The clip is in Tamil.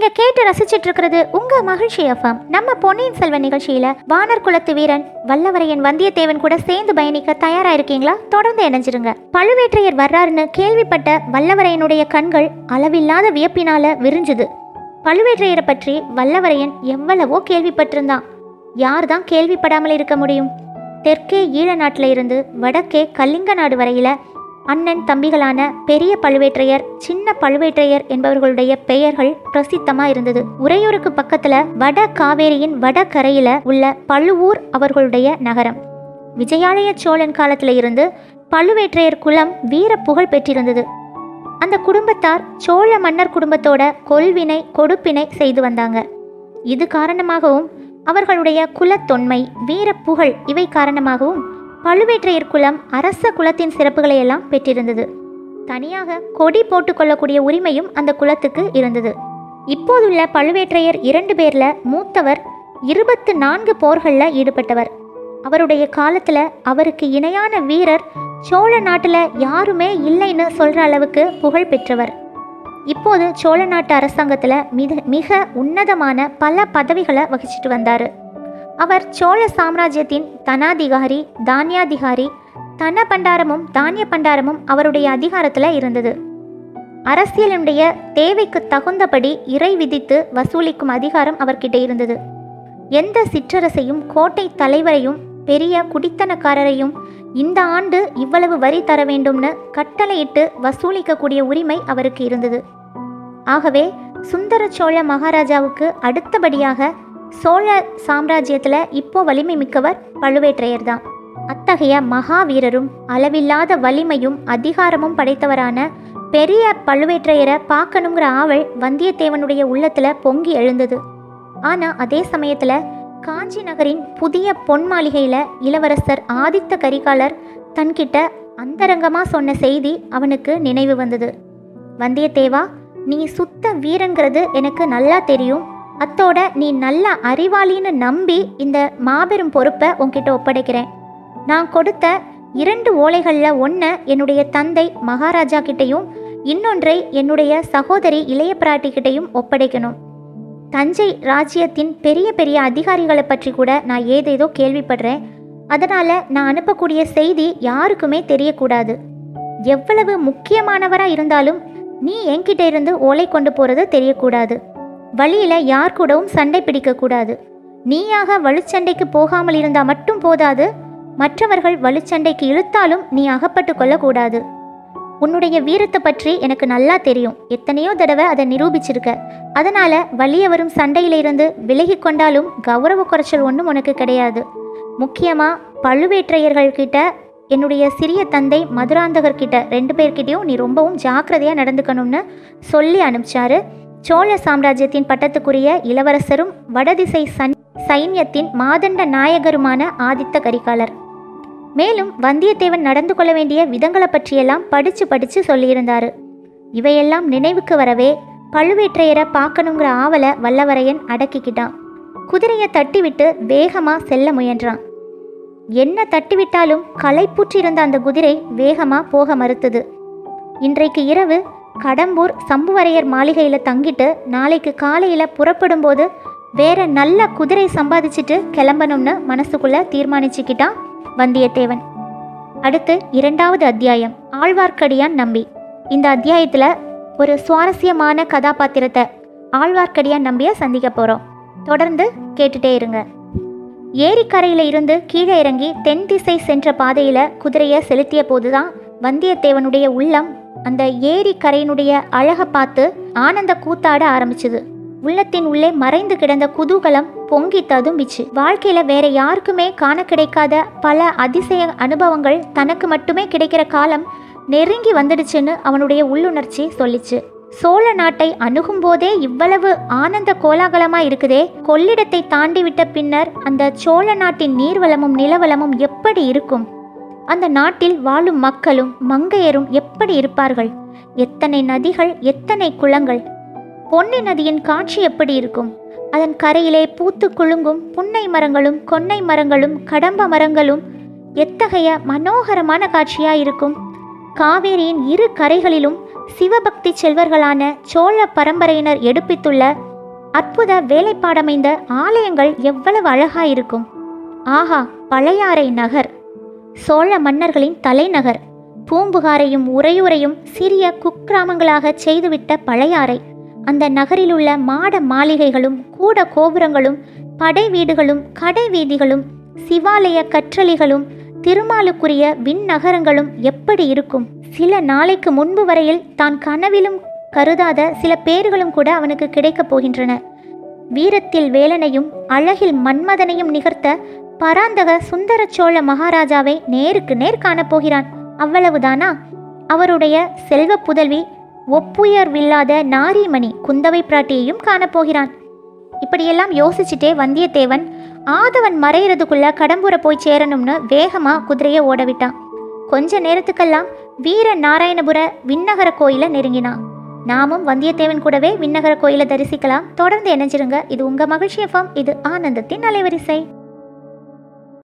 நீங்க கேட்டு ரசிச்சிட்டு இருக்கிறது உங்க மகிழ்ச்சி எஃப்எம் நம்ம பொன்னியின் செல்வன் நிகழ்ச்சியில வானர் குலத்து வீரன் வல்லவரையன் வந்தியத்தேவன் கூட சேர்ந்து பயணிக்க தயாரா இருக்கீங்களா தொடர்ந்து இணைஞ்சிருங்க. பழுவேற்றையர் வர்றாருன்னு கேள்விப்பட்ட வல்லவரையனுடைய கண்கள் அளவில்லாத வியப்பினால விரிஞ்சுது. பழுவேற்றையரை பற்றி வல்லவரையன் எவ்வளவோ கேள்விப்பட்டிருந்தான். யார் தான் கேள்விப்படாமல் இருக்க முடியும்? தெற்கே ஈழ நாட்டில இருந்து வடக்கே கலிங்க நாடு வரையில அண்ணன் தம்பிகளான பெரிய பழுவேற்றையர் சின்ன பழுவேற்றையர் என்பவர்களுடைய பெயர்கள் பிரசித்தமா இருந்தது உறையூருக்கு பக்கத்துல வட காவேரியின் வடகரையில உள்ள பழுவூர் அவர்களுடைய நகரம். விஜயாலய சோழன் காலத்துல இருந்து பழுவேற்றையர் குலம் வீர புகழ் பெற்றிருந்தது. அந்த குடும்பத்தார் சோழ மன்னர் குடும்பத்தோட கொல்வினை கொடுப்பினை செய்து வந்தாங்க. இது காரணமாகவும் அவர்களுடைய குலத்தொன்மை வீர புகழ் இவை காரணமாகவும் பழுவேற்றையர் குலம் அரச குலத்தின் சிறப்புகளை எல்லாம் பெற்றிருந்தது. தனியாக கொடி போட்டுக்கொள்ளக்கூடிய உரிமையும் அந்த குலத்துக்கு இருந்தது. இப்போதுள்ள பழுவேற்றையர் இரண்டு பேரில் மூத்தவர் இருபத்து நான்கு போர்களில் ஈடுபட்டவர். அவருடைய காலத்தில் அவருக்கு இணையான வீரர் சோழ நாட்டில் யாருமே இல்லைன்னு சொல்கிற அளவுக்கு புகழ் பெற்றவர். இப்போது சோழ நாட்டு அரசாங்கத்தில் மிக மிக உன்னதமான பல பதவிகளை வகிச்சிட்டு வந்தார். அவர் சோழ சாம்ராஜ்யத்தின் தனாதிகாரி தானியாதிகாரி தன பண்டாரமும் தானிய பண்டாரமும் அவருடைய அதிகாரத்தில் இருந்தது. அரசியலினுடைய தேவைக்கு தகுந்தபடி இறை விதித்து வசூலிக்கும் அதிகாரம் அவர்கிட்ட இருந்தது. எந்த சிற்றரசையும் கோட்டை தலைவரையும் பெரிய குடித்தனக்காரரையும் இந்த ஆண்டு இவ்வளவு வரி தர வேண்டும்னு கட்டளையிட்டு வசூலிக்கக்கூடிய உரிமை அவருக்கு இருந்தது. ஆகவே சுந்தர சோழ மகாராஜாவுக்கு அடுத்தபடியாக சோழ சாம்ராஜ்யத்தில் இப்போ வலிமை மிக்கவர் பழுவேற்றையர் தான். அத்தகைய மகாவீரரும் அளவில்லாத வலிமையும் அதிகாரமும் படைத்தவரான பெரிய பழுவேற்றையரை பார்க்கணுங்கிற ஆவல் வந்தியத்தேவனுடைய உள்ளத்தில் பொங்கி எழுந்தது. ஆனால் அதே சமயத்தில் காஞ்சி நகரின் புதிய பொன் மாளிகையில் இளவரசர் ஆதித்த கரிகாலர் தன்கிட்ட அந்தரங்கமாக சொன்ன செய்தி அவனுக்கு நினைவு வந்தது. வந்தியத்தேவா நீ சுத்த வீரங்கிறது எனக்கு நல்லா தெரியும். அத்தோட நீ நல்ல அறிவாளின்னு நம்பி இந்த மாபெரும் பொறுப்பை உன்கிட்ட ஒப்படைக்கிறேன். நான் கொடுத்த இரண்டு ஓலைகளில் ஒன்று என்னுடைய தந்தை மகாராஜா கிட்டையும் இன்னொன்றை என்னுடைய சகோதரி இளைய பிராட்டிக்கிட்டையும் ஒப்படைக்கணும். தஞ்சை ராஜ்யத்தின் பெரிய பெரிய அதிகாரிகளை பற்றி கூட நான் ஏதேதோ கேள்விப்படுறேன். அதனால் நான் அனுப்பக்கூடிய செய்தி யாருக்குமே தெரியக்கூடாது. எவ்வளவு முக்கியமானவராக இருந்தாலும் நீ என்கிட்ட இருந்து ஓலை கொண்டு போகிறது தெரியக்கூடாது. வழியில் யார் கூடவும் சண்டை பிடிக்கக்கூடாது நீயாக வலுச்சண்டைக்கு போகாமல் இருந்தால் மட்டும் போதாது. மற்றவர்கள் வலுச்சண்டைக்கு இழுத்தாலும் நீ அகப்பட்டு கொள்ளக்கூடாது உன்னுடைய வீரத்தை பற்றி எனக்கு நல்லா தெரியும். எத்தனையோ தடவை அதை நிரூபிச்சிருக்க. அதனால வலிய வரும் சண்டையிலிருந்து விலகி கொண்டாலும் கௌரவ குறைச்சல் ஒன்றும் உனக்கு கிடையாது. முக்கியமாக பழுவேற்றையர்கள்கிட்ட என்னுடைய சிறிய தந்தை மதுராந்தகர்கிட்ட ரெண்டு பேர்கிட்டையும் நீ ரொம்பவும் ஜாக்கிரதையாக நடந்துக்கணும்னு சொல்லி அனுப்பிச்சாரு. சோழ சாம்ராஜ்யத்தின் பட்டத்துக்குரிய இளவரசரும் வடதிசை சன் சைன்யத்தின் மாதண்ட நாயகருமான ஆதித்த கரிகாலர். மேலும் வந்தியத்தேவன் நடந்து கொள்ள வேண்டிய விதங்களை பற்றியெல்லாம் படிச்சு படிச்சு சொல்லியிருந்தாரு. இவையெல்லாம் நினைவுக்கு வரவே பழுவேற்றையரை பார்க்கணுங்கிற ஆவலை வல்லவரையன் அடக்கிக்கிட்டான். குதிரையை தட்டிவிட்டு வேகமாக செல்ல முயன்றான். என்ன தட்டிவிட்டாலும் களைப்புற்றிருந்த அந்த குதிரை வேகமாக போக மறுத்தது. இன்றைக்கு இரவு கடம்பூர் சம்புவரையர் மாளிகையில் தங்கிட்டு நாளைக்கு காலையில் புறப்படும்போது வேற நல்ல குதிரை சம்பாதிச்சுட்டு கிளம்பணும்னு மனசுக்குள்ளே தீர்மானிச்சுக்கிட்டான் வந்தியத்தேவன். அடுத்து இரண்டாவது அத்தியாயம். ஆழ்வார்க்கடியான் நம்பி. இந்த அத்தியாயத்தில் ஒரு சுவாரஸ்யமான கதாபாத்திரத்தை ஆழ்வார்க்கடியான் நம்பியை சந்திக்க போகிறோம் தொடர்ந்து கேட்டுட்டே இருங்க. ஏரிக்கரையில் இருந்து கீழே இறங்கி தென் திசை சென்ற பாதையில் குதிரையை செலுத்திய போதுதான் வந்தியத்தேவனுடைய உள்ளம் அந்த ஏரி கரையினுடைய அழகை பார்த்து ஆனந்த கூத்தாட ஆரம்பிச்சது. உள்ளத்தின் உள்ளே மறைந்து கிடந்த குதூகலம் பொங்கி ததும்பிச்சு வாழ்க்கையில வேற யாருக்குமே காண கிடைக்காத பல அதிசய அனுபவங்கள் தனக்கு மட்டுமே கிடைக்கிற காலம் நெருங்கி வந்துடுச்சுன்னு அவனுடைய உள்ளுணர்ச்சி சொல்லிச்சு. சோழ நாட்டை அணுகும் போதே இவ்வளவு ஆனந்த கோலாகலமா இருக்குதே. கொள்ளிடத்தை தாண்டி விட்ட பின்னர் அந்த சோழ நாட்டின் நீர்வளமும் நிலவளமும் எப்படி இருக்கும்? அந்த நாட்டில் வாழும் மக்களும் மங்கையரும் எப்படி இருப்பார்கள்? எத்தனை நதிகள் எத்தனை குளங்கள்? பொன்னி நதியின் காட்சி எப்படி இருக்கும்? அதன் கரையிலே பூத்து குலுங்கும் புன்னை மரங்களும் கொன்னை மரங்களும் கடம்ப மரங்களும் எத்தகைய மனோகரமான காட்சியாக இருக்கும்? காவேரியின் இரு கரைகளிலும் சிவபக்தி செல்வர்களான சோழ பரம்பரையினர் எடுப்பித்துள்ள அற்புத வேலைப்பாடமைந்த ஆலயங்கள் எவ்வளவு அழகாயிருக்கும்? ஆஹா பழையாறை நகர். சோழ மன்னர்களின் தலைநகர். பூம்புகாரையும் உறையூரையும் சிறிய குக்கிராமங்களாக செய்துவிட்ட பழையாறை. அந்த நகரிலுள்ள மாட மாளிகைகளும் கூட கோபுரங்களும் படை வீடுகளும் கடை வீதிகளும் சிவாலய கற்றளிகளும் திருமாலுக்குரிய விண்ணகரங்களும் எப்படி இருக்கும்? சில நாளைக்கு முன்பு வரையில் தான் கனவிலும் கருதாத சில பேர்களும் கூட அவனுக்கு கிடைக்கப் போகின்றன. வீரத்தில் வேலனையும் அழகில் மன்மதனையும் நிகர்த்த பராந்தக சுந்தர சோழ மகாராஜாவை நேருக்கு நேர் காணப்போகிறான் அவ்வளவுதானா? அவருடைய செல்வ புதல்வி ஒப்புயர்வில்லாத நாரிமணி குந்தவை பிராட்டியையும் காணப்போகிறான் இப்படியெல்லாம் யோசிச்சுட்டே வந்தியத்தேவன் ஆதவன் மறையிறதுக்குள்ள கடம்பூரை போய் சேரணும்னு வேகமா குதிரையை ஓடவிட்டான். கொஞ்ச நேரத்துக்கெல்லாம் வீர நாராயணபுர விண்ணகர கோயிலை நெருங்கினான். நாமும் வந்தியத்தேவன் கூடவே விண்ணகர கோயிலை தரிசிக்கலாம். தொடர்ந்து இணைஞ்சிருங்க. இது உங்க மகிழ்ச்சி எஃப்எம். இது ஆனந்தத்தின் அலைவரிசை.